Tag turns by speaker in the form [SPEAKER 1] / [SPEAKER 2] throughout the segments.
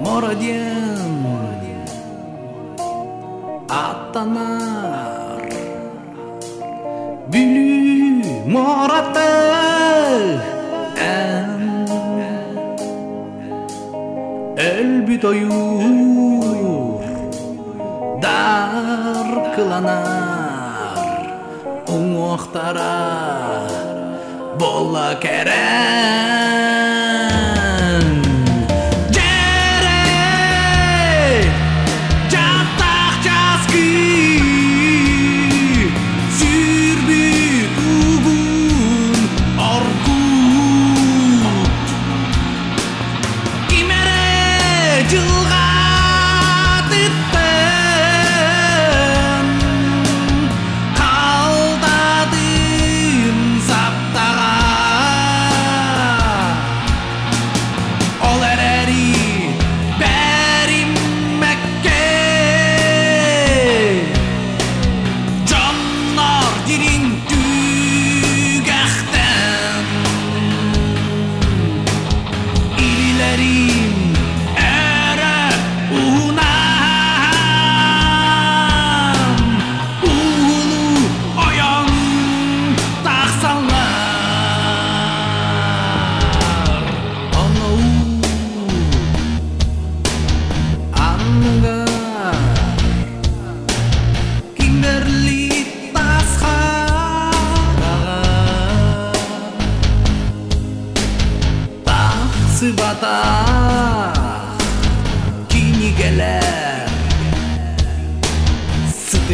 [SPEAKER 1] Moradien Atanar. Bülü Morata En Elbü doyur Dar kılanar Umuhtara Bolla kerem. do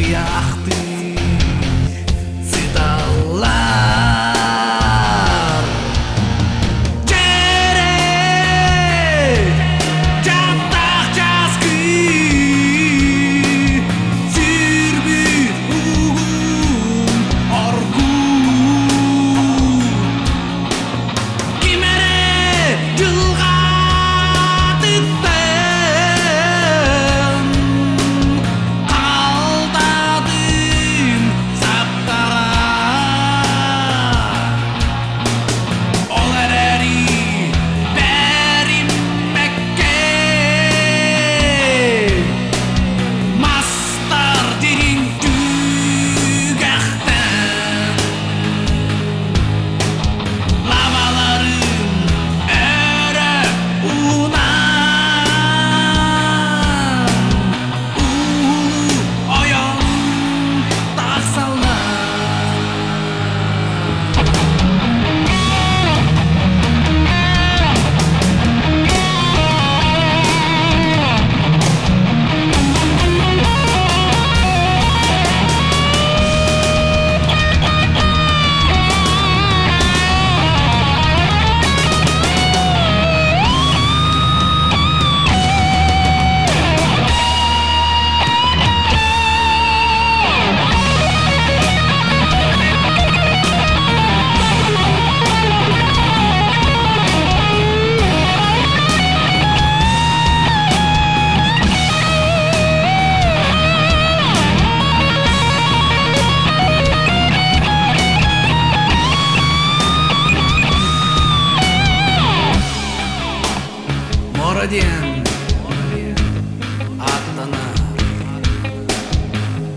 [SPEAKER 1] dachte ich.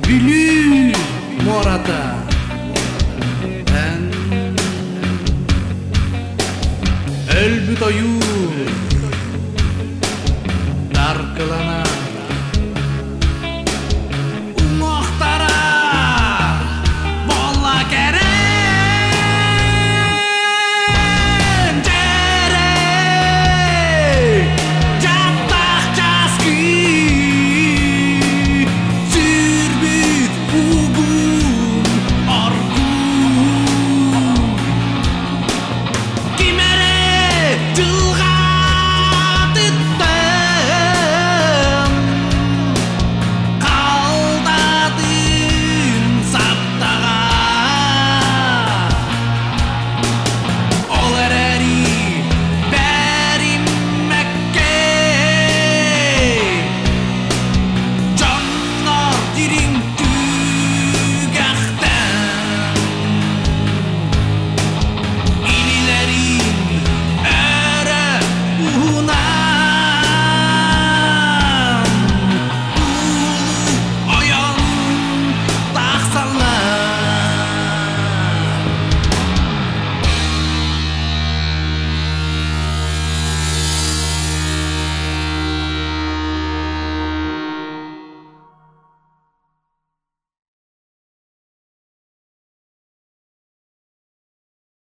[SPEAKER 1] Bülü morada Ben Öl bu